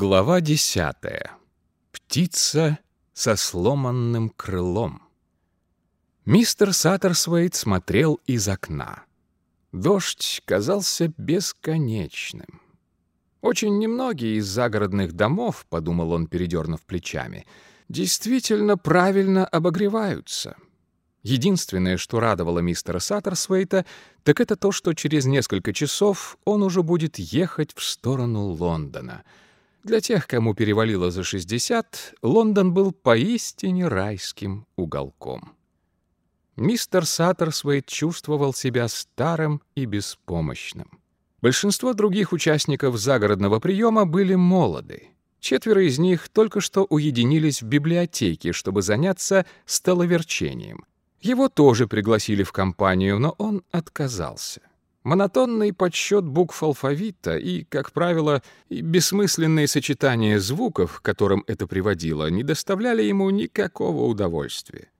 Глава десятая. Птица со сломанным крылом. Мистер Саттерсвейт смотрел из окна. Дождь казался бесконечным. Очень немногие из загородных домов, подумал он, передернув плечами, действительно правильно обогреваются. Единственное, что радовало мистера Саттерсвейта, так это то, что через несколько часов он уже будет ехать в сторону Лондона — для тех, кому перевалило за 60, Лондон был поистине райским уголком. Мистер Саттерсвейт чувствовал себя старым и беспомощным. Большинство других участников загородного приема были молоды. Четверо из них только что уединились в библиотеке, чтобы заняться столоверчением. Его тоже пригласили в компанию, но он отказался. Монотонный подсчет букв алфавита и, как правило, бессмысленные сочетания звуков, к которым это приводило, не доставляли ему никакого удовольствия.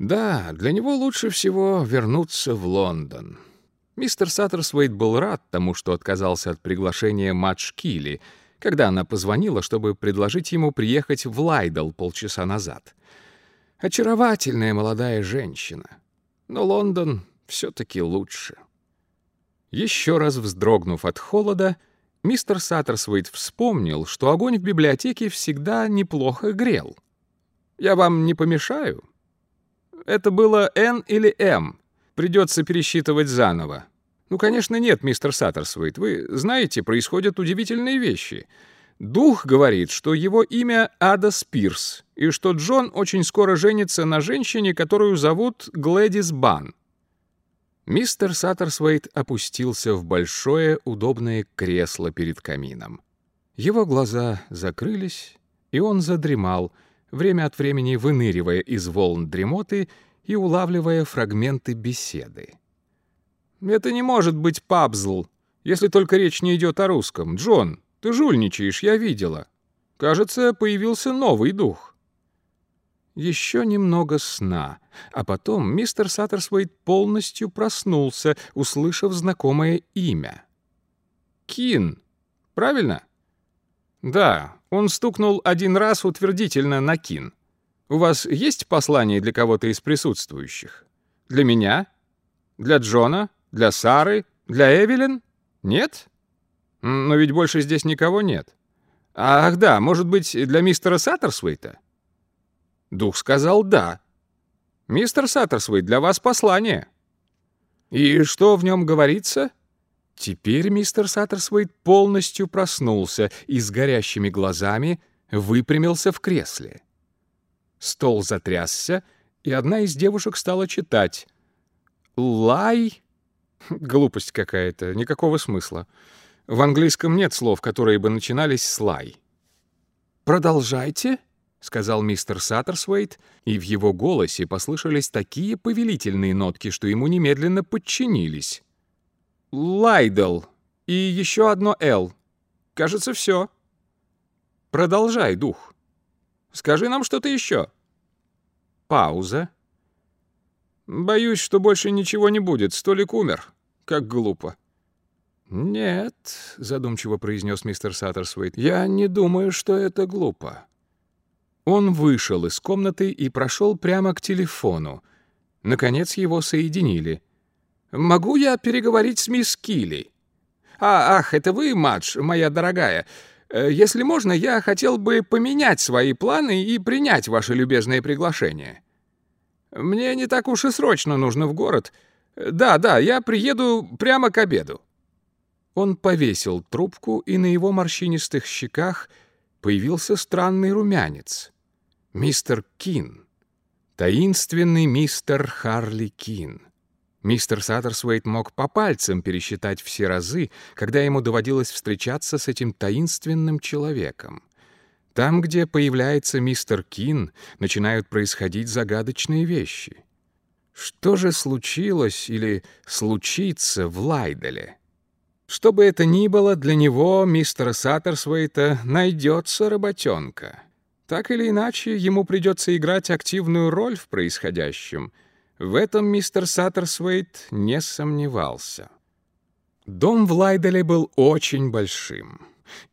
Да, для него лучше всего вернуться в Лондон. Мистер Саттерсвейт был рад тому, что отказался от приглашения Мадж Килли, когда она позвонила, чтобы предложить ему приехать в Лайдл полчаса назад. Очаровательная молодая женщина. Но Лондон все-таки лучше. Еще раз вздрогнув от холода, мистер Саттерсвейт вспомнил, что огонь в библиотеке всегда неплохо грел. «Я вам не помешаю?» «Это было «Н» или «М». Придется пересчитывать заново. «Ну, конечно, нет, мистер Саттерсвейт. Вы знаете, происходят удивительные вещи. Дух говорит, что его имя Ада Спирс, и что Джон очень скоро женится на женщине, которую зовут Глэдис Бан. Мистер Саттерсвейт опустился в большое удобное кресло перед камином. Его глаза закрылись, и он задремал, время от времени выныривая из волн дремоты и улавливая фрагменты беседы. «Это не может быть пабзл, если только речь не идет о русском. Джон, ты жульничаешь, я видела. Кажется, появился новый дух». Еще немного сна, а потом мистер Саттерсвейт полностью проснулся, услышав знакомое имя. «Кин, правильно?» «Да, он стукнул один раз утвердительно на Кин. У вас есть послание для кого-то из присутствующих? Для меня? Для Джона? Для Сары? Для Эвелин? Нет? Но ведь больше здесь никого нет. Ах да, может быть, для мистера Саттерсвейта?» Дух сказал «да». «Мистер Саттерсвейт, для вас послание». «И что в нем говорится?» Теперь мистер Саттерсвейт полностью проснулся и с горящими глазами выпрямился в кресле. Стол затрясся, и одна из девушек стала читать. «Лай...» Глупость какая-то, никакого смысла. В английском нет слов, которые бы начинались с «лай». «Продолжайте», — сказал мистер Саттерсвейт, и в его голосе послышались такие повелительные нотки, что ему немедленно подчинились. «Лайдл. И еще одно «Л». Кажется, все. Продолжай, дух. Скажи нам что-то еще». Пауза. «Боюсь, что больше ничего не будет. Столик умер. Как глупо». «Нет», — задумчиво произнес мистер Саттерсвейт, — «я не думаю, что это глупо. Он вышел из комнаты и прошел прямо к телефону. Наконец его соединили. «Могу я переговорить с мисс Килли?» «А, ах, это вы, Мадж, моя дорогая. Э, если можно, я хотел бы поменять свои планы и принять ваше любезное приглашение. Мне не так уж и срочно нужно в город. Да, да, я приеду прямо к обеду». Он повесил трубку, и на его морщинистых щеках появился странный румянец. Мистер Кин. Таинственный мистер Харли Кин. Мистер Саттерсвейт мог по пальцам пересчитать все разы, когда ему доводилось встречаться с этим таинственным человеком. Там, где появляется мистер Кин, начинают происходить загадочные вещи. Что же случилось или случится в Лайделе? Что бы это ни было, для него, мистера Саттерсвейта, найдется работенка. Так или иначе, ему придется играть активную роль в происходящем. В этом мистер Саттерсвейт не сомневался. Дом в Лайделе был очень большим.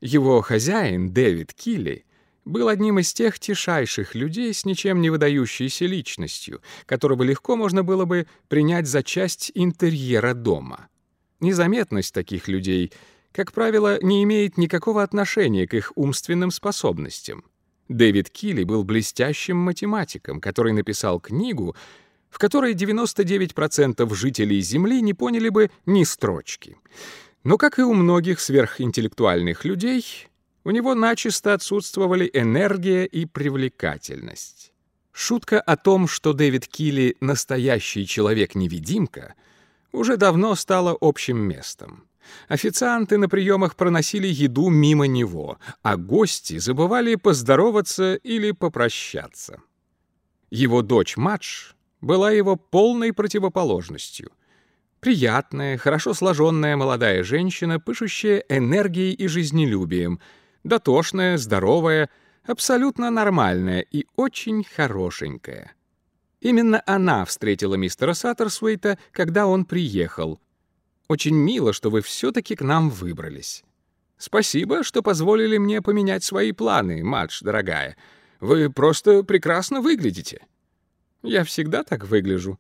Его хозяин, Дэвид Килли, был одним из тех тишайших людей с ничем не выдающейся личностью, которого легко можно было бы принять за часть интерьера дома. Незаметность таких людей, как правило, не имеет никакого отношения к их умственным способностям. Дэвид Килли был блестящим математиком, который написал книгу, в которой 99% жителей Земли не поняли бы ни строчки. Но, как и у многих сверхинтеллектуальных людей, у него начисто отсутствовали энергия и привлекательность. Шутка о том, что Дэвид Килли — настоящий человек-невидимка, уже давно стала общим местом. Официанты на приемах проносили еду мимо него, а гости забывали поздороваться или попрощаться. Его дочь Мадж была его полной противоположностью. Приятная, хорошо сложенная молодая женщина, пышущая энергией и жизнелюбием, дотошная, здоровая, абсолютно нормальная и очень хорошенькая. Именно она встретила мистера Саттерсуэйта, когда он приехал. «Очень мило, что вы все-таки к нам выбрались. Спасибо, что позволили мне поменять свои планы, Мадж, дорогая. Вы просто прекрасно выглядите». Я всегда так выгляжу.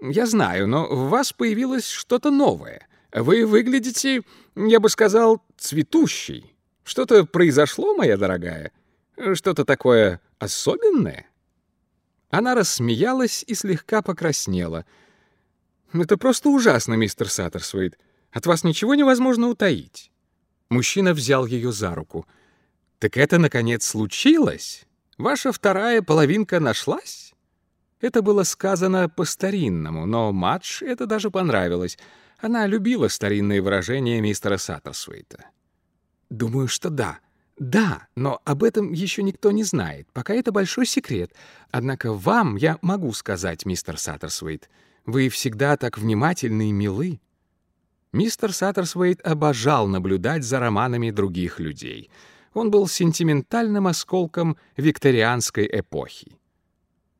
Я знаю, но в вас появилось что-то новое. Вы выглядите, я бы сказал, цветущей. Что-то произошло, моя дорогая? Что-то такое особенное?» Она рассмеялась и слегка покраснела. «Это просто ужасно, мистер Саттерсвейд. От вас ничего невозможно утаить». Мужчина взял ее за руку. «Так это, наконец, случилось? Ваша вторая половинка нашлась?» Это было сказано по-старинному, но Мадж это даже понравилось. Она любила старинные выражения мистера Саттерсуэйта. «Думаю, что да. Да, но об этом еще никто не знает. Пока это большой секрет. Однако вам я могу сказать, мистер Саттерсуэйт, вы всегда так внимательны и милы». Мистер Саттерсуэйт обожал наблюдать за романами других людей. Он был сентиментальным осколком викторианской эпохи.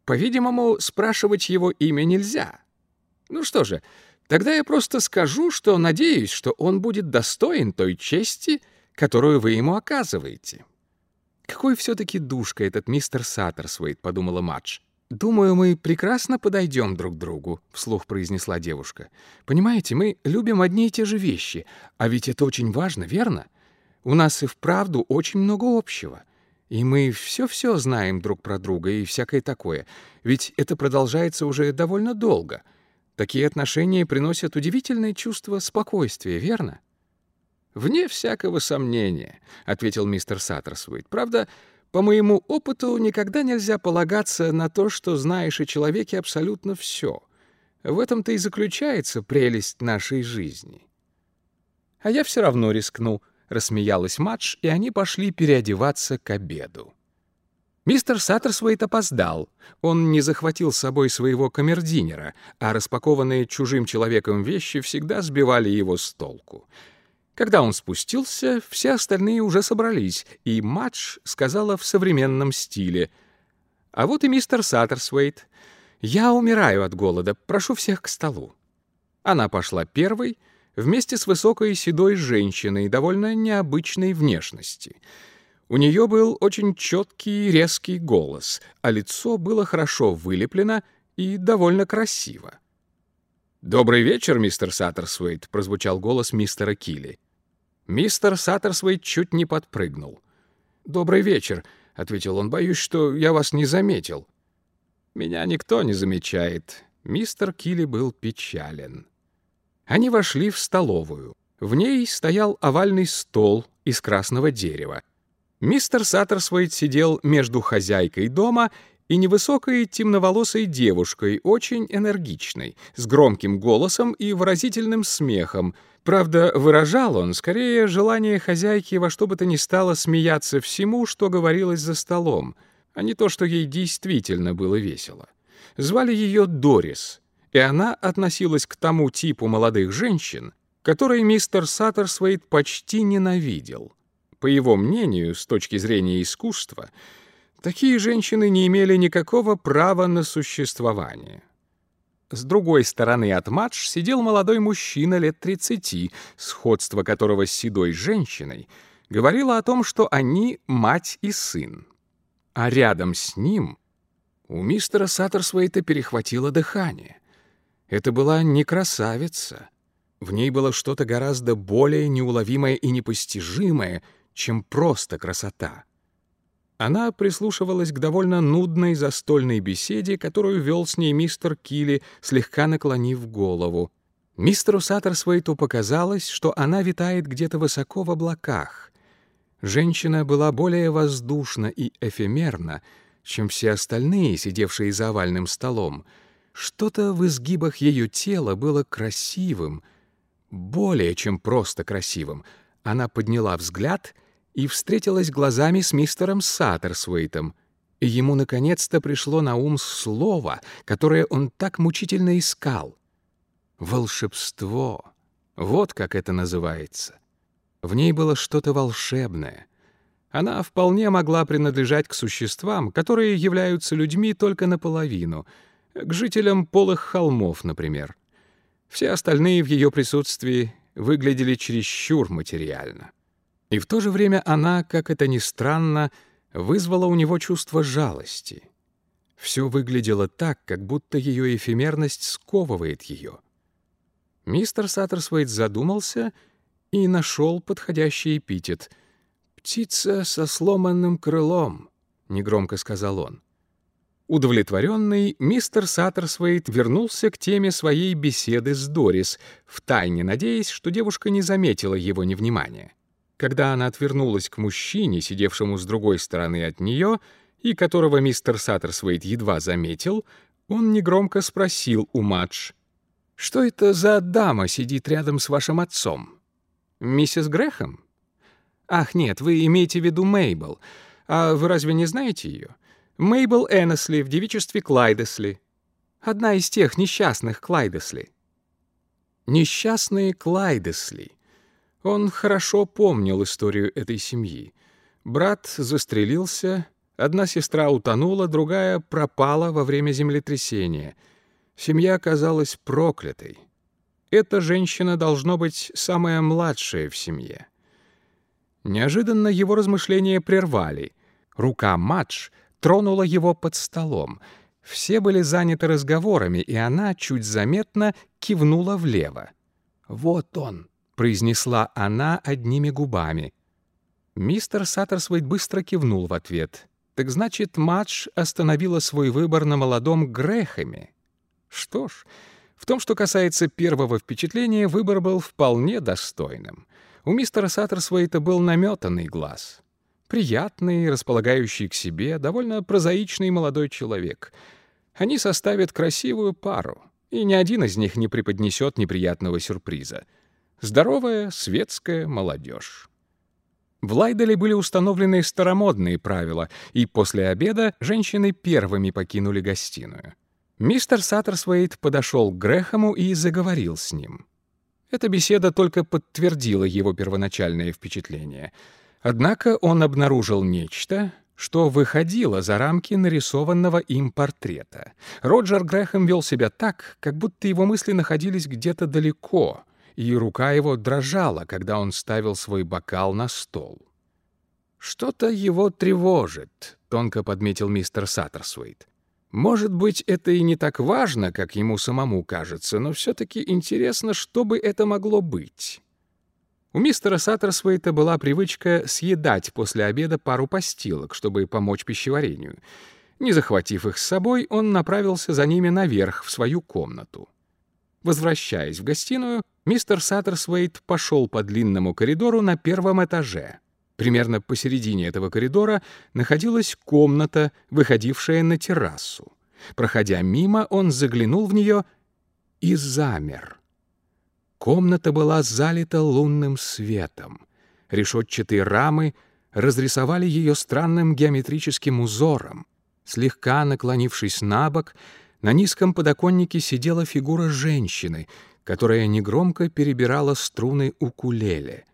По-видимому, спрашивать его имя нельзя. Ну что же, тогда я просто скажу, что надеюсь, что он будет достоин той чести, которую вы ему оказываете. «Какой все-таки душка этот мистер Саттерсвейт», — подумала Мадж. «Думаю, мы прекрасно подойдем друг другу», — вслух произнесла девушка. «Понимаете, мы любим одни и те же вещи, а ведь это очень важно, верно? У нас и вправду очень много общего. И мы все-все знаем друг про друга и всякое такое. Ведь это продолжается уже довольно долго. Такие отношения приносят удивительное чувство спокойствия, верно? «Вне всякого сомнения», — ответил мистер Саттерсвейт. «Правда, по моему опыту никогда нельзя полагаться на то, что знаешь о человеке абсолютно все. В этом-то и заключается прелесть нашей жизни». А я все равно рискну —— рассмеялась Мадж, и они пошли переодеваться к обеду. Мистер Саттерсвейт опоздал. Он не захватил с собой своего камердинера, а распакованные чужим человеком вещи всегда сбивали его с толку. Когда он спустился, все остальные уже собрались, и Мадж сказала в современном стиле. «А вот и мистер Саттерсвейт. Я умираю от голода, прошу всех к столу». Она пошла первой, вместе с высокой седой женщиной довольно необычной внешности. У нее был очень четкий резкий голос, а лицо было хорошо вылеплено и довольно красиво. «Добрый вечер, мистер Саттерсвейт», — прозвучал голос мистера Килли. Мистер Саттерсвейт чуть не подпрыгнул. «Добрый вечер», — ответил он, — «боюсь, что я вас не заметил». «Меня никто не замечает». Мистер Килли был печален. Они вошли в столовую. В ней стоял овальный стол из красного дерева. Мистер Саттерсвейт сидел между хозяйкой дома и невысокой темноволосой девушкой, очень энергичной, с громким голосом и выразительным смехом. Правда, выражал он скорее желание хозяйки во что бы то ни стало смеяться всему, что говорилось за столом, а не то, что ей действительно было весело. Звали ее Дорис — и она относилась к тому типу молодых женщин, который мистер Саттерсвейт почти ненавидел. По его мнению, с точки зрения искусства, такие женщины не имели никакого права на существование. С другой стороны от Мадж сидел молодой мужчина лет 30, сходство которого с седой женщиной говорила о том, что они мать и сын. А рядом с ним у мистера Саттерсвейта перехватило дыхание. Это была не красавица. В ней было что-то гораздо более неуловимое и непостижимое, чем просто красота. Она прислушивалась к довольно нудной застольной беседе, которую вел с ней мистер Килли, слегка наклонив голову. Мистеру Саттерсвейту показалось, что она витает где-то высоко в облаках. Женщина была более воздушна и эфемерна, чем все остальные, сидевшие за овальным столом. Что-то в изгибах ее тела было красивым, более чем просто красивым. Она подняла взгляд — и встретилась глазами с мистером Саттерсвейтом, ему наконец-то пришло на ум слово, которое он так мучительно искал. Волшебство. Вот как это называется. В ней было что-то волшебное. Она вполне могла принадлежать к существам, которые являются людьми только наполовину, к жителям полых холмов, например. Все остальные в ее присутствии выглядели чересчур материально. И в то же время она, как это ни странно, вызвала у него чувство жалости. Все выглядело так, как будто ее эфемерность сковывает ее. Мистер Саттерсвейт задумался и нашел подходящий эпитет. «Птица со сломанным крылом», — негромко сказал он. Удовлетворенный, мистер Саттерсвейт вернулся к теме своей беседы с Дорис, втайне надеясь, что девушка не заметила его невнимания. Когда она отвернулась к мужчине, сидевшему с другой стороны от нее, и которого мистер Саттерсвейт едва заметил, он негромко спросил у Мадж, «Что это за дама сидит рядом с вашим отцом? Миссис Грэхэм? Ах, нет, вы имеете в виду Мейбл. А вы разве не знаете ее? Мейбл Эннесли в девичестве Клайдесли. Одна из тех несчастных Клайдесли». Несчастные Клайдесли. Он хорошо помнил историю этой семьи. Брат застрелился, одна сестра утонула, другая пропала во время землетрясения. Семья оказалась проклятой. Эта женщина должно быть самая младшая в семье. Неожиданно его размышления прервали. Рука Мадж тронула его под столом. Все были заняты разговорами, и она чуть заметно кивнула влево. «Вот он!» Произнесла она одними губами. Мистер Саттерсвейт быстро кивнул в ответ. Так значит, Мадж остановила свой выбор на молодом Грэхэме. Что ж, в том, что касается первого впечатления, выбор был вполне достойным. У мистера Саттерсвейта был наметанный глаз. Приятный, располагающий к себе, довольно прозаичный молодой человек. Они составят красивую пару, и ни один из них не преподнесет неприятного сюрприза — Здоровая, светская молодежь. В Лайделе были установлены старомодные правила, и после обеда женщины первыми покинули гостиную. Мистер Саттерсвейт подошел к Грэхэму и заговорил с ним. Эта беседа только подтвердила его первоначальное впечатление. Однако он обнаружил нечто, что выходило за рамки нарисованного им портрета. Роджер Грэхэм вел себя так, как будто его мысли находились где-то далеко — и рука его дрожала, когда он ставил свой бокал на стол. «Что-то его тревожит», — тонко подметил мистер Саттерсвейт. «Может быть, это и не так важно, как ему самому кажется, но все-таки интересно, что бы это могло быть». У мистера Саттерсвейта была привычка съедать после обеда пару постилок, чтобы помочь пищеварению. Не захватив их с собой, он направился за ними наверх, в свою комнату. Возвращаясь в гостиную, мистер Саттерсвейт пошел по длинному коридору на первом этаже. Примерно посередине этого коридора находилась комната, выходившая на террасу. Проходя мимо, он заглянул в нее и замер. Комната была залита лунным светом. Решетчатые рамы разрисовали ее странным геометрическим узором. Слегка наклонившись на бок, на низком подоконнике сидела фигура женщины, которая негромко перебирала струны укулеле.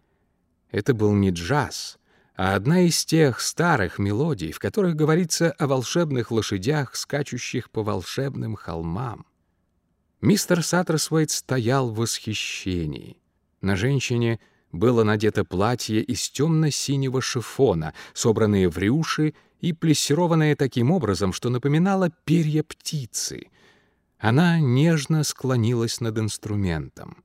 Это был не джаз, а одна из тех старых мелодий, в которых говорится о волшебных лошадях, скачущих по волшебным холмам. Мистер Саттерсвейт стоял в восхищении. На женщине было надето платье из темно-синего шифона, собранное в рюши и плессированное таким образом, что напоминало перья птицы. Она нежно склонилась над инструментом.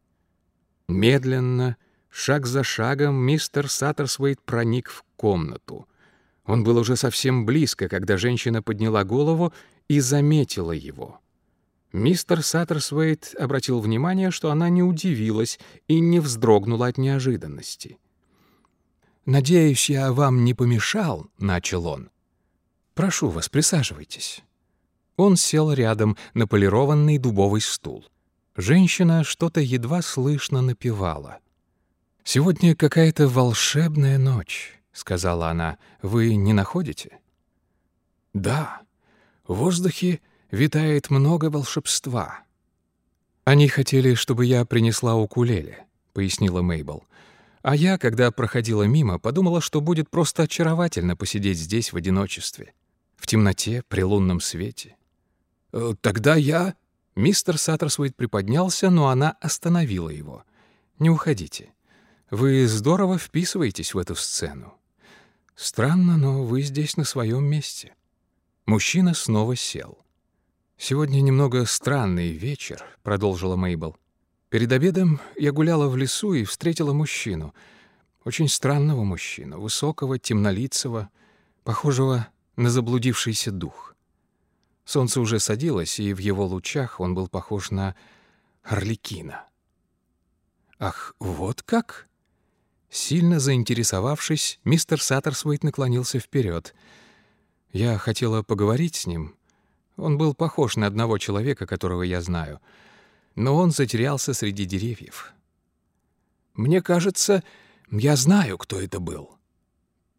Медленно, шаг за шагом, мистер Саттерсвейт проник в комнату. Он был уже совсем близко, когда женщина подняла голову и заметила его. Мистер Саттерсвейт обратил внимание, что она не удивилась и не вздрогнула от неожиданности. «Надеюсь, я вам не помешал», — начал он. «Прошу вас, присаживайтесь». Он сел рядом на полированный дубовый стул. Женщина что-то едва слышно напевала. «Сегодня какая-то волшебная ночь», — сказала она. «Вы не находите?» «Да, в воздухе витает много волшебства». «Они хотели, чтобы я принесла укулеле», — пояснила Мейбл. «А я, когда проходила мимо, подумала, что будет просто очаровательно посидеть здесь в одиночестве, в темноте, при лунном свете». «Э, «Тогда я...» Мистер Саттерсвейт приподнялся, но она остановила его. «Не уходите. Вы здорово вписываетесь в эту сцену. Странно, но вы здесь на своем месте». Мужчина снова сел. «Сегодня немного странный вечер», — продолжила Мейбл. «Перед обедом я гуляла в лесу и встретила мужчину. Очень странного мужчину, высокого, темнолицего, похожего на заблудившийся дух. Солнце уже садилось, и в его лучах он был похож на Орликина. «Ах, вот как?» Сильно заинтересовавшись, мистер Саттерсвейт наклонился вперед. Я хотела поговорить с ним, он был похож на одного человека, которого я знаю. Но он затерялся среди деревьев. Мне кажется, я знаю, кто это был.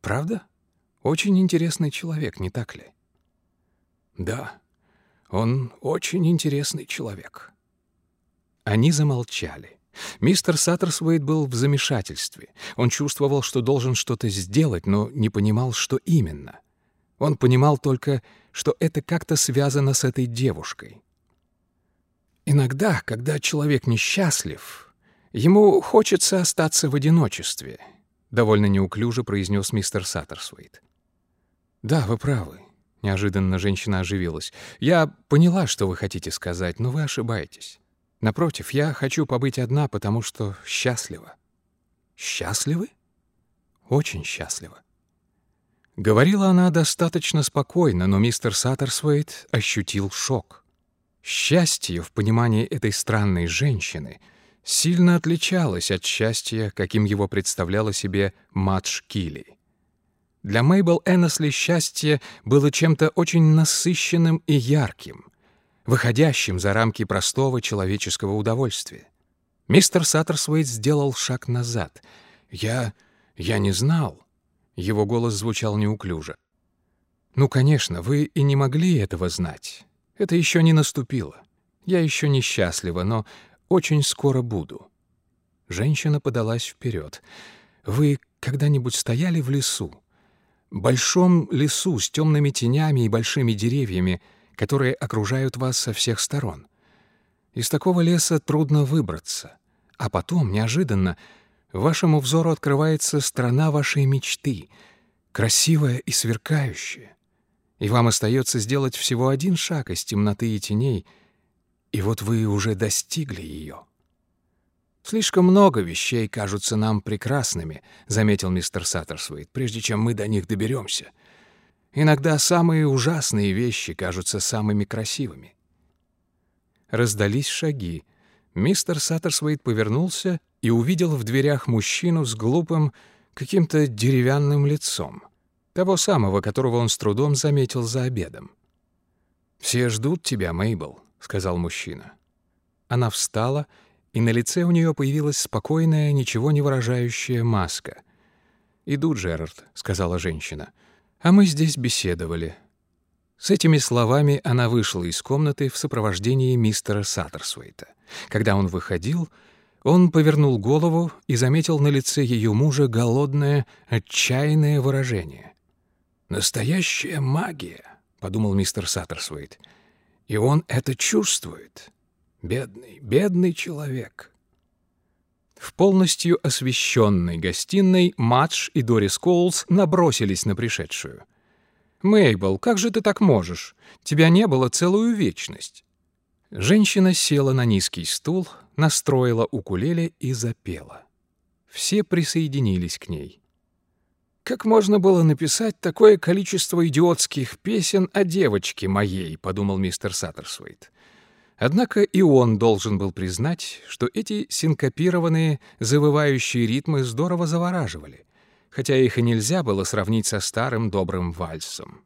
Правда? Очень интересный человек, не так ли? Да, он очень интересный человек. Они замолчали. Мистер Саттерсвейт был в замешательстве. Он чувствовал, что должен что-то сделать, но не понимал, что именно — он понимал только, что это как-то связано с этой девушкой. Иногда, когда человек несчастлив, ему хочется остаться в одиночестве, довольно неуклюже произнес мистер Саттерсвейт. Да, вы правы. Неожиданно женщина оживилась. Я поняла, что вы хотите сказать, но вы ошибаетесь. Напротив, я хочу побыть одна, потому что счастлива. Счастливы? Очень счастлива. Говорила она достаточно спокойно, но мистер Саттерсвейт ощутил шок. Счастье в понимании этой странной женщины сильно отличалось от счастья, каким его представляла себе Мадж Килли. Для Мейбл Эннесли счастье было чем-то очень насыщенным и ярким, выходящим за рамки простого человеческого удовольствия. Мистер Саттерсвейт сделал шаг назад. «Я... я не знал». Его голос звучал неуклюже. «Ну, конечно, вы и не могли этого знать. Это еще не наступило. Я еще несчастлива, но очень скоро буду». Женщина подалась вперед. «Вы когда-нибудь стояли в лесу? Большом лесу с темными тенями и большими деревьями, которые окружают вас со всех сторон. Из такого леса трудно выбраться. А потом, неожиданно, вашему взору открывается страна вашей мечты, красивая и сверкающая. И вам остается сделать всего один шаг из темноты и теней, и вот вы уже достигли ее. «Слишком много вещей кажутся нам прекрасными», — заметил мистер Саттерсвейт, «прежде чем мы до них доберемся. Иногда самые ужасные вещи кажутся самыми красивыми». Раздались шаги. Мистер Саттерсвейт повернулся и увидел в дверях мужчину с глупым, каким-то деревянным лицом, того самого, которого он с трудом заметил за обедом. «Все ждут тебя, Мейбл», — сказал мужчина. Она встала, и на лице у нее появилась спокойная, ничего не выражающая маска. «Иду, Джерард», — сказала женщина, — «а мы здесь беседовали». С этими словами она вышла из комнаты в сопровождении мистера Саттерсуэйта. Когда он выходил, он повернул голову и заметил на лице ее мужа голодное, отчаянное выражение. «Настоящая магия», — подумал мистер Саттерсвейт. «И он это чувствует. Бедный, бедный человек». В полностью освещенной гостиной Мадж и Дорис Коулс набросились на пришедшую. «Мейбл, как же ты так можешь? Тебя не было целую вечность». Женщина села на низкий стул, настроила укулеле и запела. Все присоединились к ней. «Как можно было написать такое количество идиотских песен о девочке моей?» — подумал мистер Саттерсвейт. Однако и он должен был признать, что эти синкопированные, завывающие ритмы здорово завораживали, хотя их и нельзя было сравнить со старым добрым вальсом.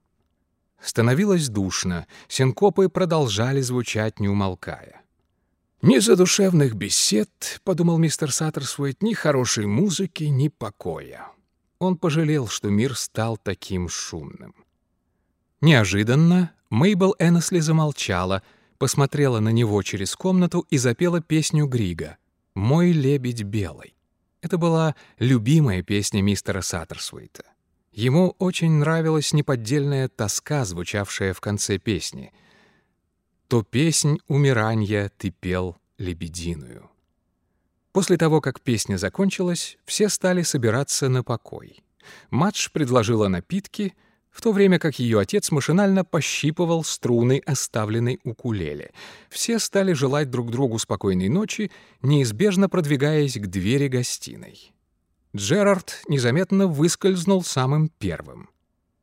Становилось душно, синкопы продолжали звучать, не умолкая. «Ни задушевных бесед, — подумал мистер Саттерсвейт, — ни хорошей музыки, ни покоя». Он пожалел, что мир стал таким шумным. Неожиданно Мейбл Эннесли замолчала — посмотрела на него через комнату и запела песню Грига «Мой лебедь белый». Это была любимая песня мистера Саттерсуита. Ему очень нравилась неподдельная тоска, звучавшая в конце песни. «То песнь умиранья ты пел лебединую». После того, как песня закончилась, все стали собираться на покой. Мадж предложила напитки — в то время как ее отец машинально пощипывал струны оставленной укулеле. Все стали желать друг другу спокойной ночи, неизбежно продвигаясь к двери гостиной. Джерард незаметно выскользнул самым первым.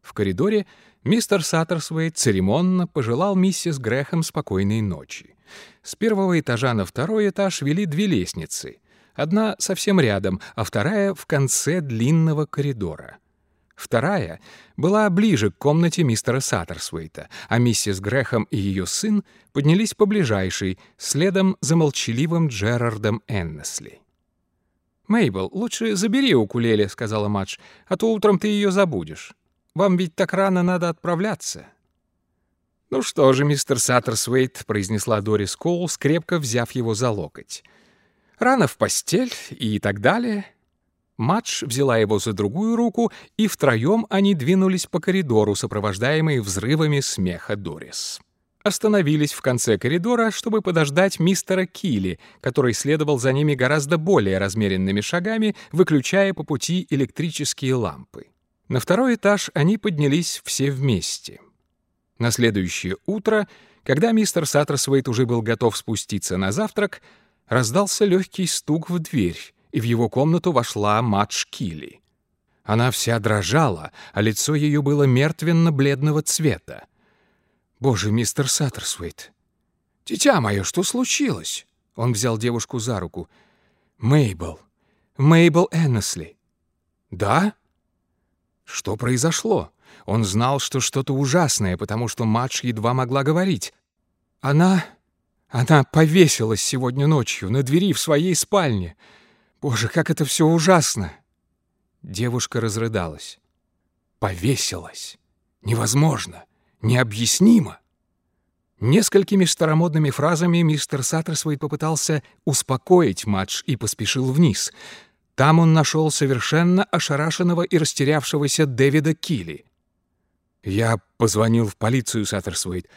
В коридоре мистер Саттерсвейт церемонно пожелал миссис Грэхэм спокойной ночи. С первого этажа на второй этаж вели две лестницы. Одна совсем рядом, а вторая в конце длинного коридора — Вторая была ближе к комнате мистера Саттерсвейта, а миссис Грэхэм и ее сын поднялись по ближайшей, следом за молчаливым Джерардом Эннесли. «Мейбл, лучше забери укулеле», — сказала Мадж, — «а то утром ты ее забудешь. Вам ведь так рано надо отправляться». «Ну что же, мистер Саттерсвейт», — произнесла Дорис Коулс, крепко взяв его за локоть. «Рано в постель и так далее». Мадж взяла его за другую руку, и втроем они двинулись по коридору, сопровождаемые взрывами смеха Дорис. Остановились в конце коридора, чтобы подождать мистера Килли, который следовал за ними гораздо более размеренными шагами, выключая по пути электрические лампы. На второй этаж они поднялись все вместе. На следующее утро, когда мистер Саттерсвейт уже был готов спуститься на завтрак, раздался легкий стук в дверь, и в его комнату вошла Мадж Килли. Она вся дрожала, а лицо ее было мертвенно-бледного цвета. «Боже, мистер Саттерсуэйт!» «Дитя мое, что случилось?» Он взял девушку за руку. «Мейбл! Мейбл Эннесли!» «Да?» Что произошло? Он знал, что что-то ужасное, потому что Мадж едва могла говорить. «Она... она повесилась сегодня ночью на двери в своей спальне. Боже, как это все ужасно!» Девушка разрыдалась. Повесилась. Невозможно. Необъяснимо. Несколькими старомодными фразами мистер Саттерсвейт попытался успокоить Мадж и поспешил вниз. Там он нашел совершенно ошарашенного и растерявшегося Дэвида Килли. «Я позвонил в полицию, Саттерсвейт.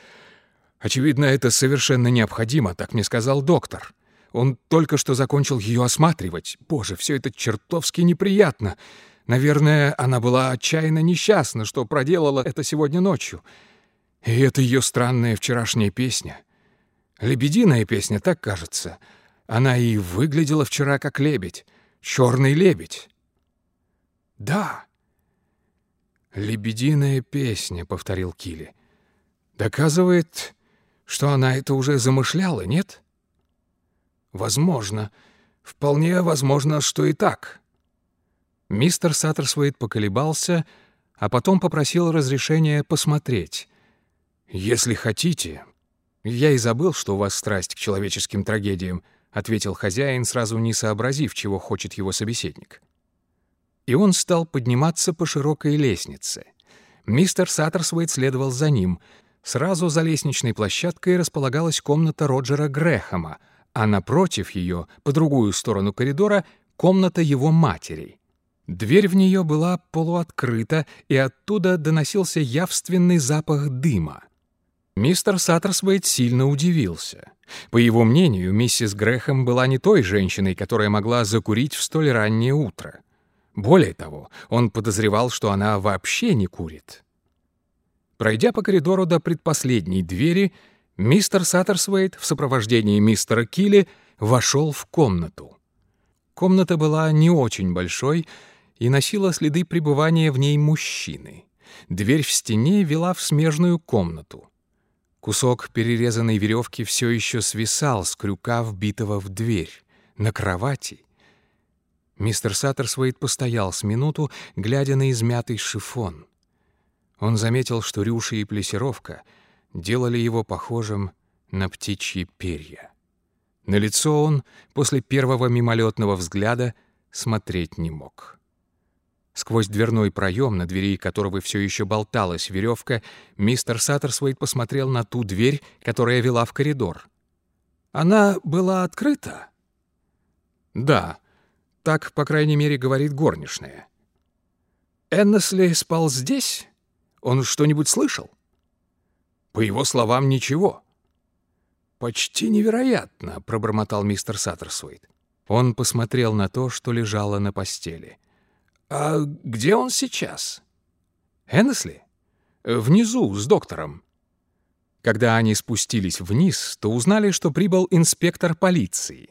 Очевидно, это совершенно необходимо, так мне сказал доктор. Он только что закончил ее осматривать. Боже, все это чертовски неприятно. Наверное, она была отчаянно несчастна, что проделала это сегодня ночью. И это ее странная вчерашняя песня. Лебединая песня, так кажется. Она и выглядела вчера как лебедь. Черный лебедь. Да. «Лебединая песня», — повторил Килли. «Доказывает, что она это уже замышляла, нет?» Возможно. Вполне возможно, что и так. Мистер Саттерсвейт поколебался, а потом попросил разрешения посмотреть. «Если хотите...» «Я и забыл, что у вас страсть к человеческим трагедиям», — ответил хозяин, сразу не сообразив, чего хочет его собеседник. И он стал подниматься по широкой лестнице. Мистер Саттерсвейт следовал за ним. Сразу за лестничной площадкой располагалась комната Роджера Грэхэма — а напротив ее, по другую сторону коридора, комната его матери. Дверь в нее была полуоткрыта, и оттуда доносился явственный запах дыма. Мистер Саттерсвейт сильно удивился. По его мнению, миссис Грэхэм была не той женщиной, которая могла закурить в столь раннее утро. Более того, он подозревал, что она вообще не курит. Пройдя по коридору до предпоследней двери, мистер Саттерсвейт в сопровождении мистера Килли вошел в комнату. Комната была не очень большой и носила следы пребывания в ней мужчины. Дверь в стене вела в смежную комнату. Кусок перерезанной веревки все еще свисал с крюка, вбитого в дверь. На кровати. Мистер Саттерсвейт постоял с минуту, глядя на измятый шифон. Он заметил, что рюши и плесировка делали его похожим на птичьи перья. На лицо он после первого мимолетного взгляда смотреть не мог. Сквозь дверной проем, на двери которого все еще болталась веревка, мистер Саттерсвейт посмотрел на ту дверь, которая вела в коридор. «Она была открыта?» «Да, так, по крайней мере, говорит горничная». «Эннесли спал здесь? Он что-нибудь слышал?» «По его словам, ничего». «Почти невероятно», — пробормотал мистер Саттерсвейт. Он посмотрел на то, что лежало на постели. «А где он сейчас?» «Эннесли?» «Внизу, с доктором». Когда они спустились вниз, то узнали, что прибыл инспектор полиции.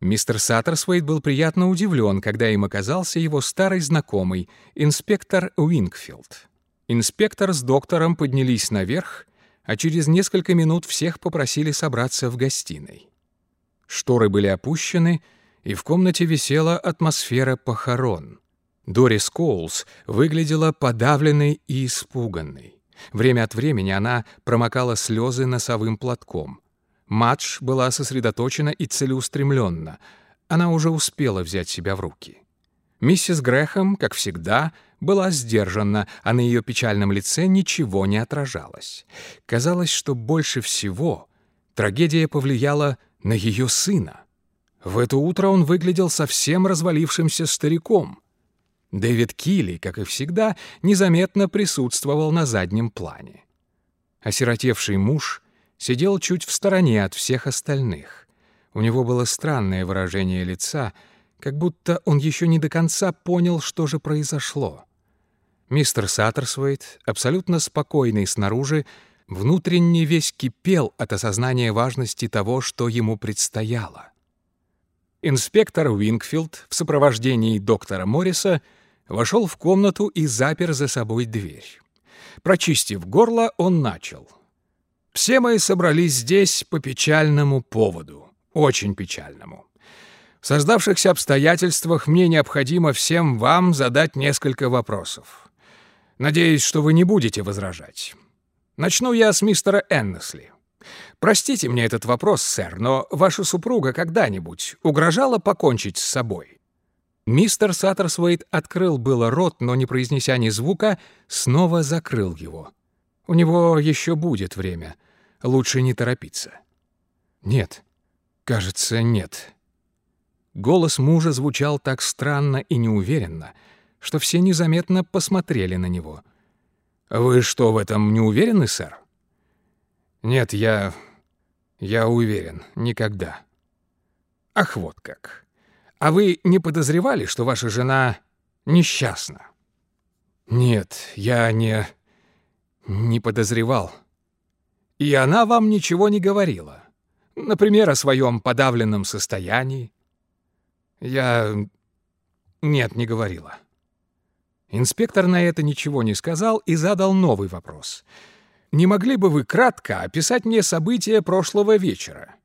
Мистер Саттерсвейт был приятно удивлен, когда им оказался его старый знакомый, инспектор Уингфилд. Инспектор с доктором поднялись наверх, а через несколько минут всех попросили собраться в гостиной. Шторы были опущены, и в комнате висела атмосфера похорон. Дорис Коулс выглядела подавленной и испуганной. Время от времени она промокала слезы носовым платком. Мадж была сосредоточена и целеустремленна. Она уже успела взять себя в руки. Миссис Грэхэм, как всегда, была сдержана, а на ее печальном лице ничего не отражалось. Казалось, что больше всего трагедия повлияла на ее сына. В это утро он выглядел совсем развалившимся стариком — Дэвид Килли, как и всегда, незаметно присутствовал на заднем плане. Осиротевший муж сидел чуть в стороне от всех остальных. У него было странное выражение лица, как будто он еще не до конца понял, что же произошло. Мистер Саттерсвейт, абсолютно спокойный снаружи, внутренне весь кипел от осознания важности того, что ему предстояло. Инспектор Уингфилд в сопровождении доктора Морриса — вошел в комнату и запер за собой дверь. Прочистив горло, он начал. «Все мы собрались здесь по печальному поводу, очень печальному. В создавшихся обстоятельствах мне необходимо всем вам задать несколько вопросов. Надеюсь, что вы не будете возражать. Начну я с мистера Эннесли. Простите мне этот вопрос, сэр, но ваша супруга когда-нибудь угрожала покончить с собой?» Мистер Саттерсвейт открыл было рот, но, не произнеся ни звука, снова закрыл его. У него еще будет время. Лучше не торопиться. Нет. Кажется, нет. Голос мужа звучал так странно и неуверенно, что все незаметно посмотрели на него. «Вы что, в этом не уверены, сэр?» «Нет, я... я уверен. Никогда». «Ах, вот как. А вы не подозревали, что ваша жена несчастна? Нет, я не... не подозревал. И она вам ничего не говорила? Например, о своем подавленном состоянии? Я... нет, не говорила. Инспектор на это ничего не сказал и задал новый вопрос. «Не могли бы вы кратко описать мне события прошлого вечера?»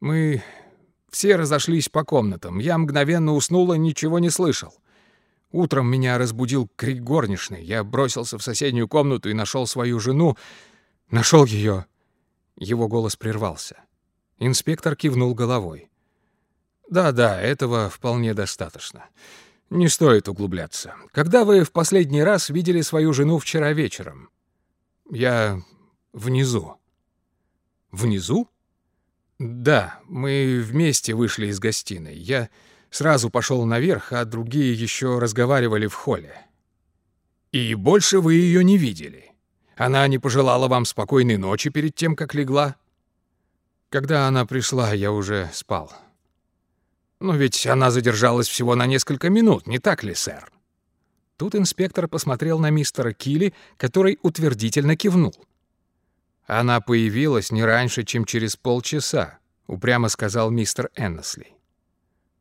«Мы все разошлись по комнатам. Я мгновенно уснул и ничего не слышал. Утром меня разбудил крик горничной. Я бросился в соседнюю комнату и нашел свою жену. Нашел ее. Его голос прервался. Инспектор кивнул головой. «Да-да, этого вполне достаточно. Не стоит углубляться. Когда вы в последний раз видели свою жену вчера вечером?» «Я внизу». «Внизу?» «Да, мы вместе вышли из гостиной. Я сразу пошел наверх, а другие еще разговаривали в холле». «И больше вы ее не видели? Она не пожелала вам спокойной ночи перед тем, как легла?» «Когда она пришла, я уже спал». «Но ведь она задержалась всего на несколько минут, не так ли, сэр?» Тут инспектор посмотрел на мистера Килли, который утвердительно кивнул. «Она появилась не раньше, чем через полчаса», — упрямо сказал мистер Эннесли.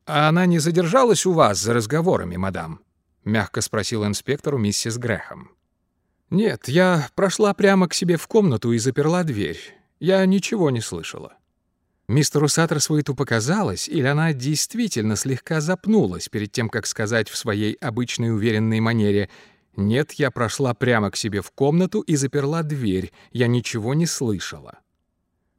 «А она не задержалась у вас за разговорами, мадам?» — мягко спросил инспектору миссис Грэхэм. «Нет, я прошла прямо к себе в комнату и заперла дверь. Я ничего не слышала». Мистеру Саттерсвейту показалось, или она действительно слегка запнулась перед тем, как сказать в своей обычной уверенной манере «Нет, я прошла прямо к себе в комнату и заперла дверь. Я ничего не слышала».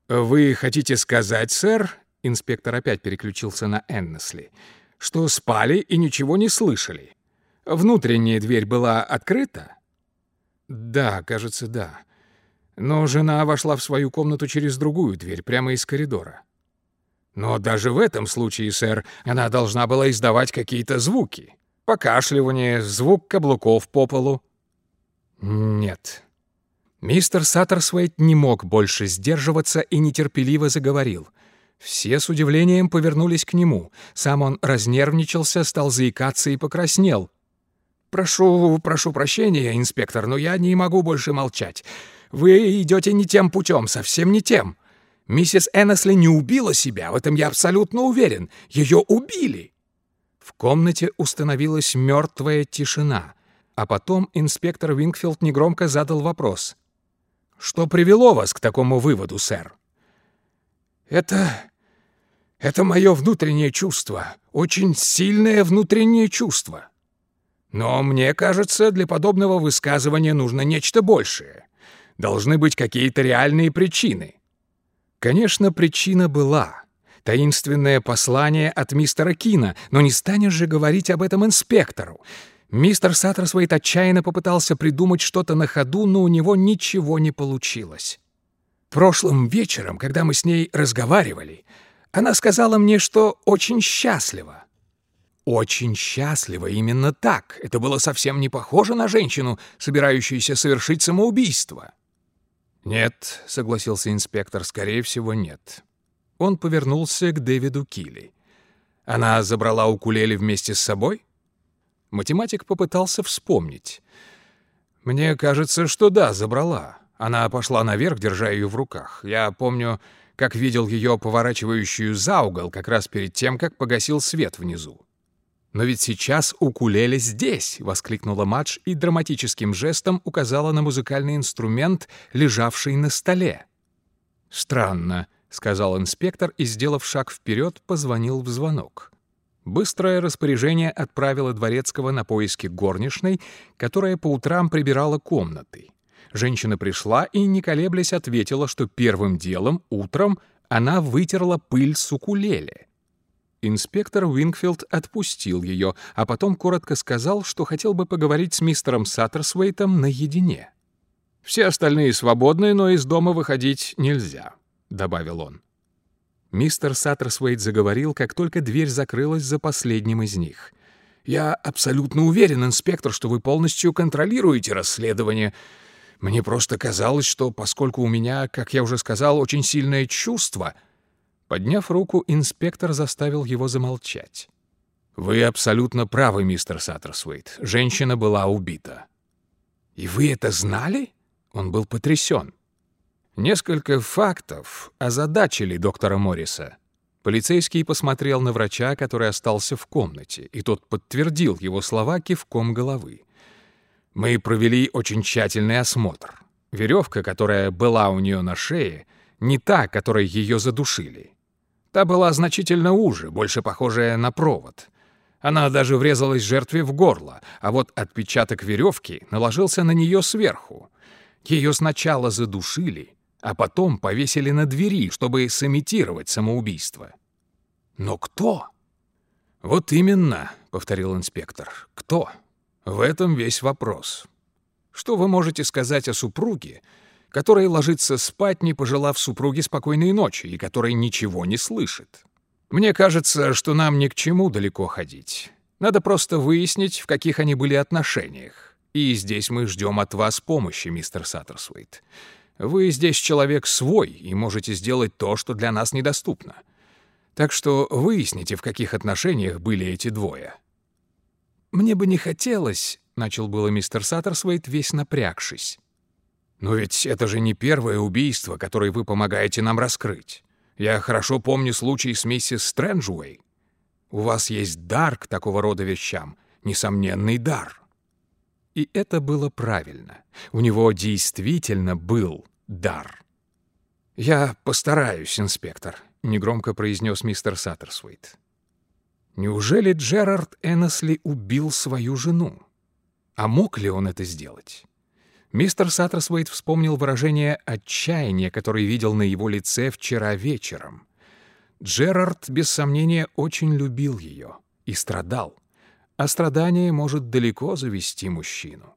«Вы хотите сказать, сэр, Инспектор опять переключился на Эннесли. «Что спали и ничего не слышали. Внутренняя дверь была открыта?» «Да, кажется, да. Но жена вошла в свою комнату через другую дверь, прямо из коридора». «Но даже в этом случае, сэр, она должна была издавать какие-то звуки. Покашливание, звук каблуков по полу». «Нет». Мистер Саттерсвейт не мог больше сдерживаться и нетерпеливо заговорил — все с удивлением повернулись к нему. Сам он разнервничался, стал заикаться и покраснел. «Прошу, прошу прощения, инспектор, но я не могу больше молчать. Вы идете не тем путем, совсем не тем. Миссис Эннесли не убила себя, в этом я абсолютно уверен. Ее убили!» В комнате установилась мертвая тишина, а потом инспектор Вингфилд негромко задал вопрос. «Что привело вас к такому выводу, сэр?» «Это... это мое внутреннее чувство, очень сильное внутреннее чувство. Но мне кажется, для подобного высказывания нужно нечто большее. Должны быть какие-то реальные причины». Конечно, причина была. Таинственное послание от мистера Кина, но не станешь же говорить об этом инспектору. Мистер Саттерсвейт отчаянно попытался придумать что-то на ходу, но у него ничего не получилось. Прошлым вечером, когда мы с ней разговаривали, она сказала мне, что очень счастлива. Очень счастлива именно так. Это было совсем не похоже на женщину, собирающуюся совершить самоубийство. «Нет», — согласился инспектор, — «скорее всего, нет». Он повернулся к Дэвиду Килли. «Она забрала укулеле вместе с собой?» Математик попытался вспомнить. «Мне кажется, что да, забрала. Она пошла наверх, держа ее в руках. Я помню, как видел ее поворачивающую за угол как раз перед тем, как погасил свет внизу. «Но ведь сейчас укулеле здесь!» — воскликнула Мадж и драматическим жестом указала на музыкальный инструмент, лежавший на столе. «Странно», — сказал инспектор и, сделав шаг вперед, позвонил в звонок. Быстрое распоряжение отправило Дворецкого на поиски горничной, которая по утрам прибирала комнаты. Женщина пришла и, не колеблясь, ответила, что первым делом, утром, она вытерла пыль с укулеле. Инспектор Уингфилд отпустил ее, а потом коротко сказал, что хотел бы поговорить с мистером Саттерсвейтом наедине. «Все остальные свободны, но из дома выходить нельзя», — добавил он. Мистер Саттерсвейт заговорил, как только дверь закрылась за последним из них. «Я абсолютно уверен, инспектор, что вы полностью контролируете расследование. Мне просто казалось, что поскольку у меня, как я уже сказал, очень сильное чувство...» Подняв руку, инспектор заставил его замолчать. «Вы абсолютно правы, мистер Саттерсуэйт. Женщина была убита». «И вы это знали?» Он был потрясен. Несколько фактов озадачили доктора Морриса. Полицейский посмотрел на врача, который остался в комнате, и тот подтвердил его слова кивком головы. Мы провели очень тщательный осмотр. Веревка, которая была у нее на шее, не та, которой ее задушили. Та была значительно уже, больше похожая на провод. Она даже врезалась жертве в горло, а вот отпечаток веревки наложился на нее сверху. Ее сначала задушили, а потом повесили на двери, чтобы сымитировать самоубийство. Но кто? «Вот именно», — повторил инспектор, — «кто?» В этом весь вопрос. Что вы можете сказать о супруге, которая ложится спать, не пожелав супруге спокойной ночи, и которая ничего не слышит? Мне кажется, что нам ни к чему далеко ходить. Надо просто выяснить, в каких они были отношениях. И здесь мы ждем от вас помощи, мистер Саттерсуэйт. Вы здесь человек свой и можете сделать то, что для нас недоступно. Так что выясните, в каких отношениях были эти двое». «Мне бы не хотелось», — начал было мистер Саттерсвейт, весь напрягшись. «Но ведь это же не первое убийство, которое вы помогаете нам раскрыть. Я хорошо помню случай с миссис Стрэнджуэй. У вас есть дар к такого рода вещам, несомненный дар». И это было правильно. У него действительно был дар. «Я постараюсь, инспектор», — негромко произнес мистер Саттерсвейт. Неужели Джерард Эннесли убил свою жену? А мог ли он это сделать? Мистер Саттерсвейт вспомнил выражение отчаяния, которое видел на его лице вчера вечером. Джерард, без сомнения, очень любил ее и страдал. А страдание может далеко завести мужчину.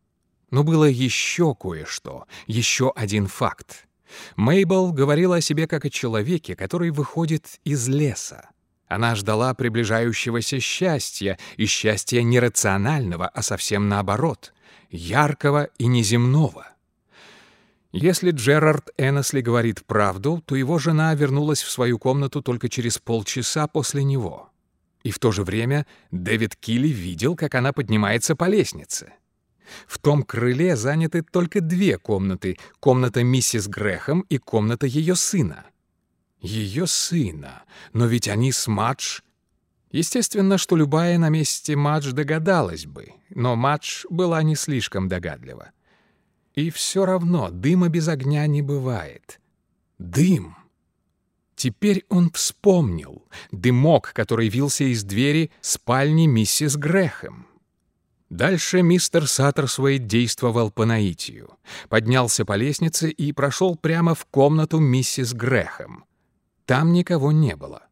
Но было еще кое-что, еще один факт. Мейбл говорила о себе как о человеке, который выходит из леса. Она ждала приближающегося счастья, и счастья не рационального, а совсем наоборот, яркого и неземного. Если Джерард Эннесли говорит правду, то его жена вернулась в свою комнату только через полчаса после него. И в то же время Дэвид Килли видел, как она поднимается по лестнице. В том крыле заняты только две комнаты — комната миссис Грэхэм и комната ее сына — ее сына. Но ведь они с Мадж... Естественно, что любая на месте Мадж догадалась бы, но Мадж была не слишком догадлива. И все равно дыма без огня не бывает. Дым! Теперь он вспомнил дымок, который вился из двери спальни миссис Грэхэм. Дальше мистер Саттерсвейт действовал по наитию. Поднялся по лестнице и прошел прямо в комнату миссис Грэхэм. Там никого не было.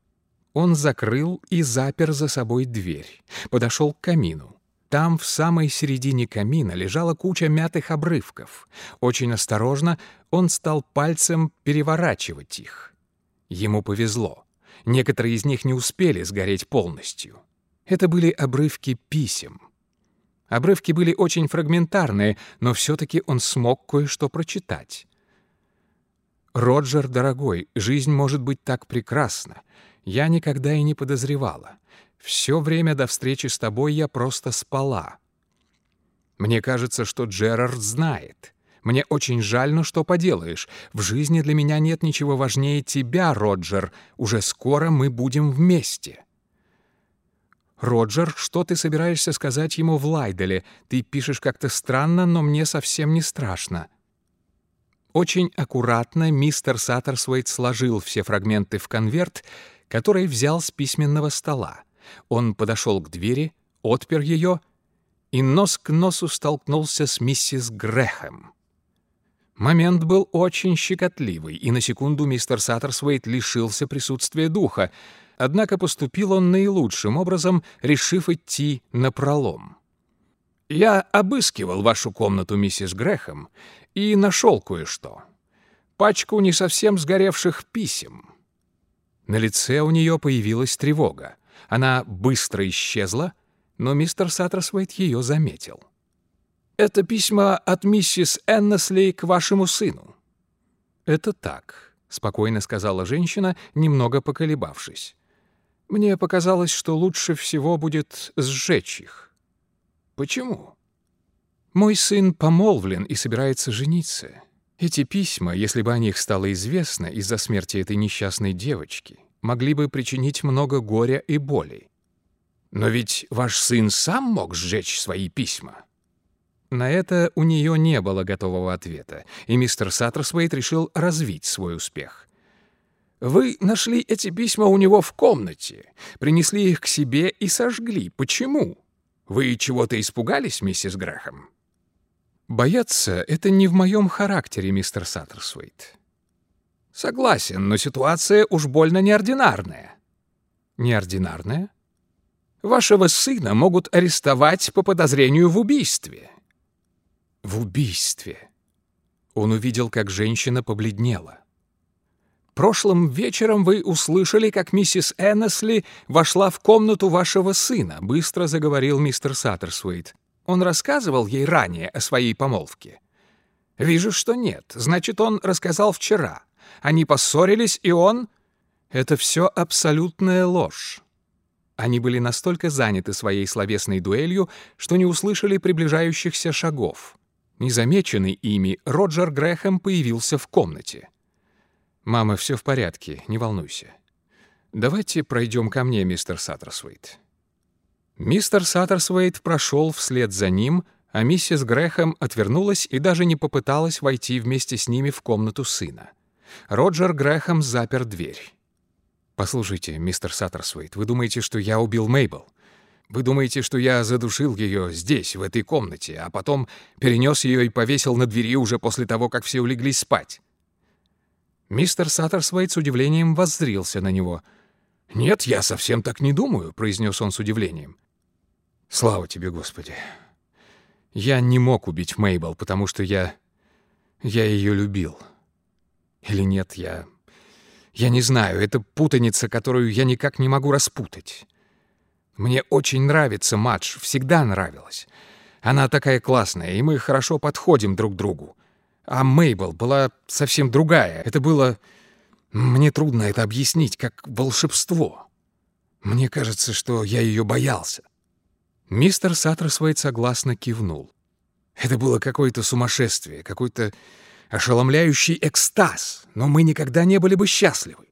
Он закрыл и запер за собой дверь, подошел к камину. Там, в самой середине камина, лежала куча мятых обрывков. Очень осторожно он стал пальцем переворачивать их. Ему повезло. Некоторые из них не успели сгореть полностью. Это были обрывки писем. Обрывки были очень фрагментарные, но все-таки он смог кое-что прочитать. «Роджер, дорогой, жизнь может быть так прекрасна. Я никогда и не подозревала. Все время до встречи с тобой я просто спала. Мне кажется, что Джерард знает. Мне очень жаль, но что поделаешь. В жизни для меня нет ничего важнее тебя, Роджер. Уже скоро мы будем вместе». «Роджер, что ты собираешься сказать ему в Лайделе? Ты пишешь как-то странно, но мне совсем не страшно». Очень аккуратно мистер Саттерсвейт сложил все фрагменты в конверт, который взял с письменного стола. Он подошел к двери, отпер ее и нос к носу столкнулся с миссис Грэхэм. Момент был очень щекотливый, и на секунду мистер Саттерсвейт лишился присутствия духа, однако поступил он наилучшим образом, решив идти на пролом. «Я обыскивал вашу комнату, миссис Грэхэм, и нашел кое-что. Пачку не совсем сгоревших писем. На лице у нее появилась тревога. Она быстро исчезла, но мистер Саттерсвейт ее заметил. «Это письма от миссис Эннесли к вашему сыну». «Это так», — спокойно сказала женщина, немного поколебавшись. «Мне показалось, что лучше всего будет сжечь их». «Почему?» Мой сын помолвлен и собирается жениться. Эти письма, если бы о них стало известно из-за смерти этой несчастной девочки, могли бы причинить много горя и боли. Но ведь ваш сын сам мог сжечь свои письма. На это у нее не было готового ответа, и мистер Саттерсвейт решил развить свой успех. «Вы нашли эти письма у него в комнате, принесли их к себе и сожгли. Почему? Вы чего-то испугались, миссис Грэхэм?» Бояться — это не в моем характере, мистер Саттерсуэйт. Согласен, но ситуация уж больно неординарная. Неординарная? Вашего сына могут арестовать по подозрению в убийстве. В убийстве. Он увидел, как женщина побледнела. Прошлым вечером вы услышали, как миссис Эннесли вошла в комнату вашего сына, быстро заговорил мистер Саттерсуэйт. Он рассказывал ей ранее о своей помолвке? Вижу, что нет. Значит, он рассказал вчера. Они поссорились, и он... Это все абсолютная ложь. Они были настолько заняты своей словесной дуэлью, что не услышали приближающихся шагов. Незамеченный ими, Роджер Грэхэм появился в комнате. «Мама, все в порядке, не волнуйся. Давайте пройдем ко мне, мистер Саттерсвейт». Мистер Саттерсвейт прошел вслед за ним, а миссис Грэхэм отвернулась и даже не попыталась войти вместе с ними в комнату сына. Роджер Грэхэм запер дверь. «Послушайте, мистер Саттерсвейт, вы думаете, что я убил Мейбл? Вы думаете, что я задушил ее здесь, в этой комнате, а потом перенес ее и повесил на двери уже после того, как все улеглись спать?» Мистер Саттерсвейт с удивлением воззрился на него. «Нет, я совсем так не думаю», — произнес он с удивлением. «Слава тебе, Господи! Я не мог убить Мейбл, потому что я... я ее любил. Или нет, я... я не знаю, это путаница, которую я никак не могу распутать». Мне очень нравится Мадж, всегда нравилась. Она такая классная, и мы хорошо подходим друг другу. А Мейбл была совсем другая. Это было... Мне трудно это объяснить, как волшебство. Мне кажется, что я ее боялся. Мистер Саттерсвейт согласно кивнул. Это было какое-то сумасшествие, какой-то ошеломляющий экстаз, но мы никогда не были бы счастливы.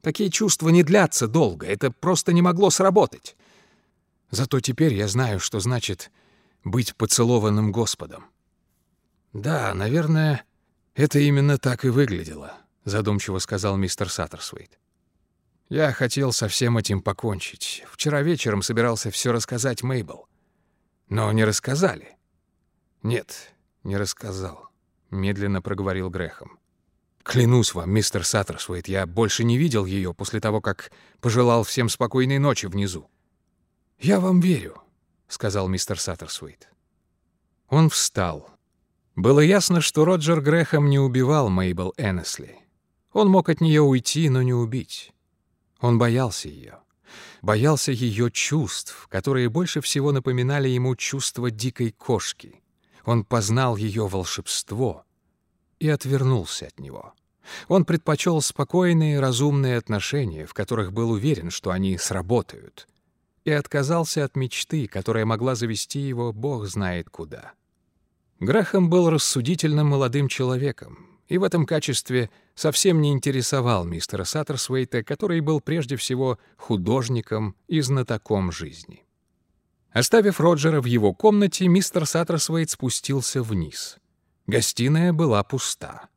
Такие чувства не длятся долго, это просто не могло сработать. Зато теперь я знаю, что значит быть поцелованным Господом. Да, наверное, это именно так и выглядело, задумчиво сказал мистер Саттерсвейт. Я хотел со всем этим покончить. Вчера вечером собирался все рассказать Мейбл. Но не рассказали. Нет, не рассказал, медленно проговорил Грехом. Клянусь вам, мистер Саттерсвейт, я больше не видел ее после того, как пожелал всем спокойной ночи внизу. «Я вам верю», — сказал мистер Саттерсуит. Он встал. Было ясно, что Роджер Грэхэм не убивал Мейбл Эннесли. Он мог от нее уйти, но не убить. Он боялся ее. Боялся ее чувств, которые больше всего напоминали ему чувства дикой кошки. Он познал ее волшебство и отвернулся от него. Он предпочел спокойные, разумные отношения, в которых был уверен, что они сработают — и отказался от мечты, которая могла завести его бог знает куда. Грахам был рассудительным молодым человеком, и в этом качестве совсем не интересовал мистера Саттерсвейта, который был прежде всего художником и знатоком жизни. Оставив Роджера в его комнате, мистер Саттерсвейт спустился вниз. Гостиная была пуста.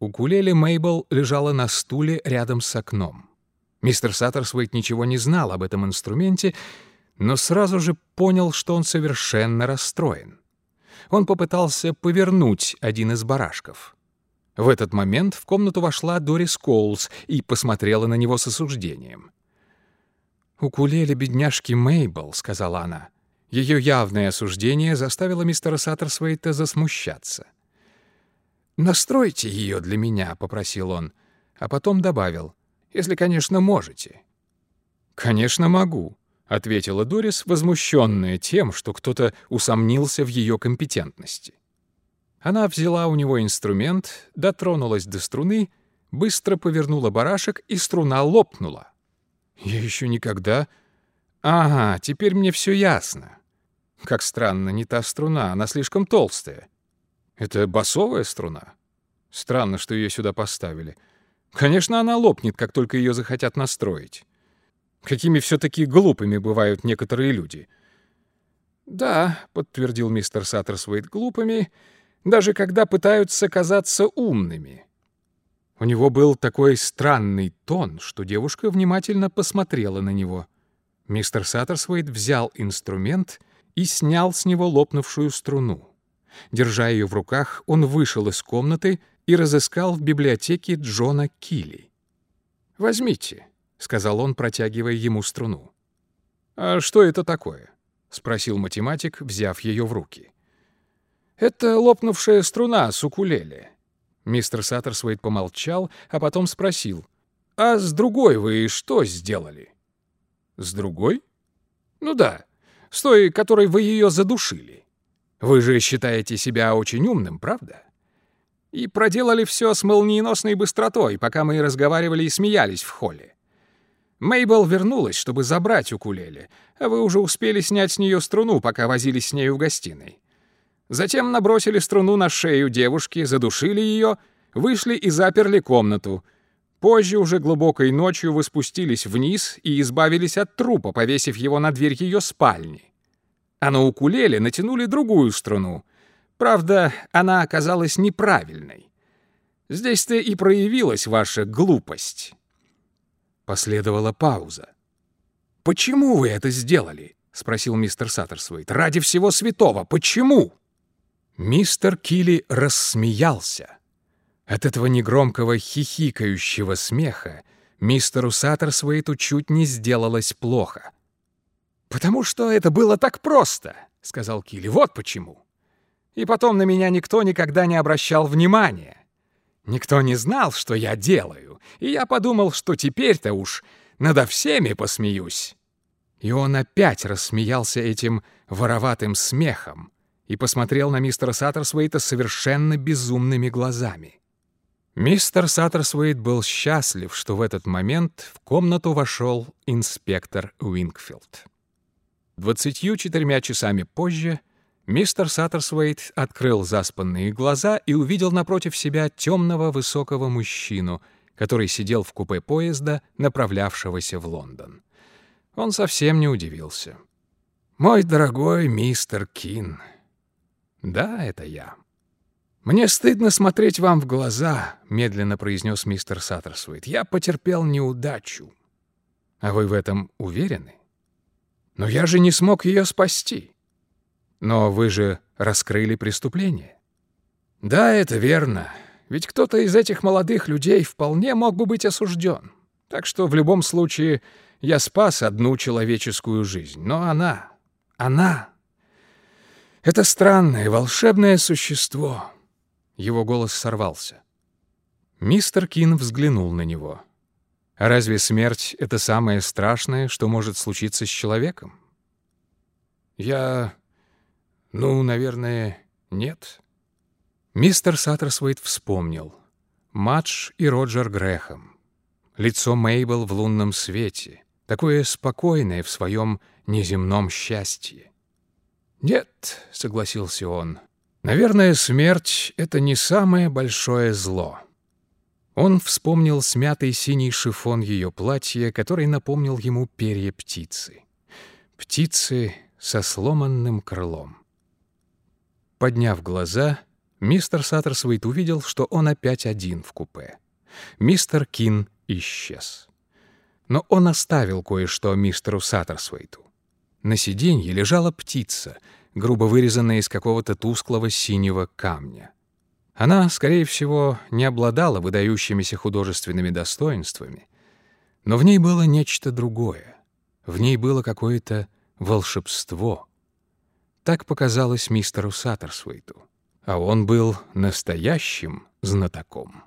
Укулеле Мейбл лежала на стуле рядом с окном. Мистер Саттерсвейт ничего не знал об этом инструменте, но сразу же понял, что он совершенно расстроен. Он попытался повернуть один из барашков. В этот момент в комнату вошла Дорис Коулс и посмотрела на него с осуждением. «Укулеле бедняжки Мейбл», — сказала она. Ее явное осуждение заставило мистера Саттерсвейта засмущаться. «Настройте ее для меня», — попросил он, а потом добавил если, конечно, можете». «Конечно, могу», — ответила Дорис, возмущенная тем, что кто-то усомнился в ее компетентности. Она взяла у него инструмент, дотронулась до струны, быстро повернула барашек, и струна лопнула. «Я еще никогда...» «Ага, теперь мне все ясно. Как странно, не та струна, она слишком толстая. Это басовая струна? Странно, что ее сюда поставили. Конечно, она лопнет, как только ее захотят настроить. Какими все-таки глупыми бывают некоторые люди. «Да», — подтвердил мистер Саттерсвейт, — «глупыми, даже когда пытаются казаться умными». У него был такой странный тон, что девушка внимательно посмотрела на него. Мистер Саттерсвейт взял инструмент и снял с него лопнувшую струну. Держа ее в руках, он вышел из комнаты и разыскал в библиотеке Джона Килли. «Возьмите», — сказал он, протягивая ему струну. «А что это такое?» — спросил математик, взяв ее в руки. «Это лопнувшая струна с укулеле». Мистер Саттерсвейт помолчал, а потом спросил. «А с другой вы что сделали?» «С другой?» «Ну да, с той, которой вы ее задушили». Вы же считаете себя очень умным, правда? И проделали все с молниеносной быстротой, пока мы разговаривали и смеялись в холле. Мейбл вернулась, чтобы забрать укулеле, а вы уже успели снять с нее струну, пока возились с нею в гостиной. Затем набросили струну на шею девушки, задушили ее, вышли и заперли комнату. Позже, уже глубокой ночью, вы спустились вниз и избавились от трупа, повесив его на дверь ее спальни. А на укулеле натянули другую струну. Правда, она оказалась неправильной. Здесь-то и проявилась ваша глупость. Последовала пауза. «Почему вы это сделали?» — спросил мистер Саттерсвейт. «Ради всего святого, почему?» Мистер Килли рассмеялся. От этого негромкого хихикающего смеха мистеру Саттерсвейту чуть не сделалось плохо. «Потому что это было так просто», — сказал Килли. «Вот почему. И потом на меня никто никогда не обращал внимания. Никто не знал, что я делаю, и я подумал, что теперь-то уж надо всеми посмеюсь». И он опять рассмеялся этим вороватым смехом и посмотрел на мистера Саттерсвейта совершенно безумными глазами. Мистер Саттерсвейт был счастлив, что в этот момент в комнату вошел инспектор Уингфилд. Двадцатью четырьмя часами позже Мистер Саттерсвейт открыл заспанные глаза и увидел напротив себя темного высокого мужчину, который сидел в купе поезда, направлявшегося в Лондон. Он совсем не удивился. «Мой дорогой мистер Кин». «Да, это я». «Мне стыдно смотреть вам в глаза», — медленно произнес мистер Саттерсвейт. «Я потерпел неудачу». «А вы в этом уверены?» «Но я же не смог ее спасти». Но вы же раскрыли преступление. Да, это верно. Ведь кто-то из этих молодых людей вполне мог бы быть осужден. Так что в любом случае я спас одну человеческую жизнь. Но она, она... Это странное, волшебное существо. Его голос сорвался. Мистер Кин взглянул на него. Разве смерть — это самое страшное, что может случиться с человеком? Я ну, наверное, нет. Мистер Саттерсвейт вспомнил. Мадж и Роджер Грэхэм. Лицо Мейбл в лунном свете, такое спокойное в своем неземном счастье. «Нет», — согласился он, — «наверное, смерть — это не самое большое зло». Он вспомнил смятый синий шифон ее платья, который напомнил ему перья птицы. Птицы со сломанным крылом. Подняв глаза, мистер Саттерсвейт увидел, что он опять один в купе. Мистер Кин исчез. Но он оставил кое-что мистеру Саттерсвейту. На сиденье лежала птица, грубо вырезанная из какого-то тусклого синего камня. Она, скорее всего, не обладала выдающимися художественными достоинствами, но в ней было нечто другое. В ней было какое-то волшебство — так показалось мистеру Саттерсвейту. А он был настоящим знатоком.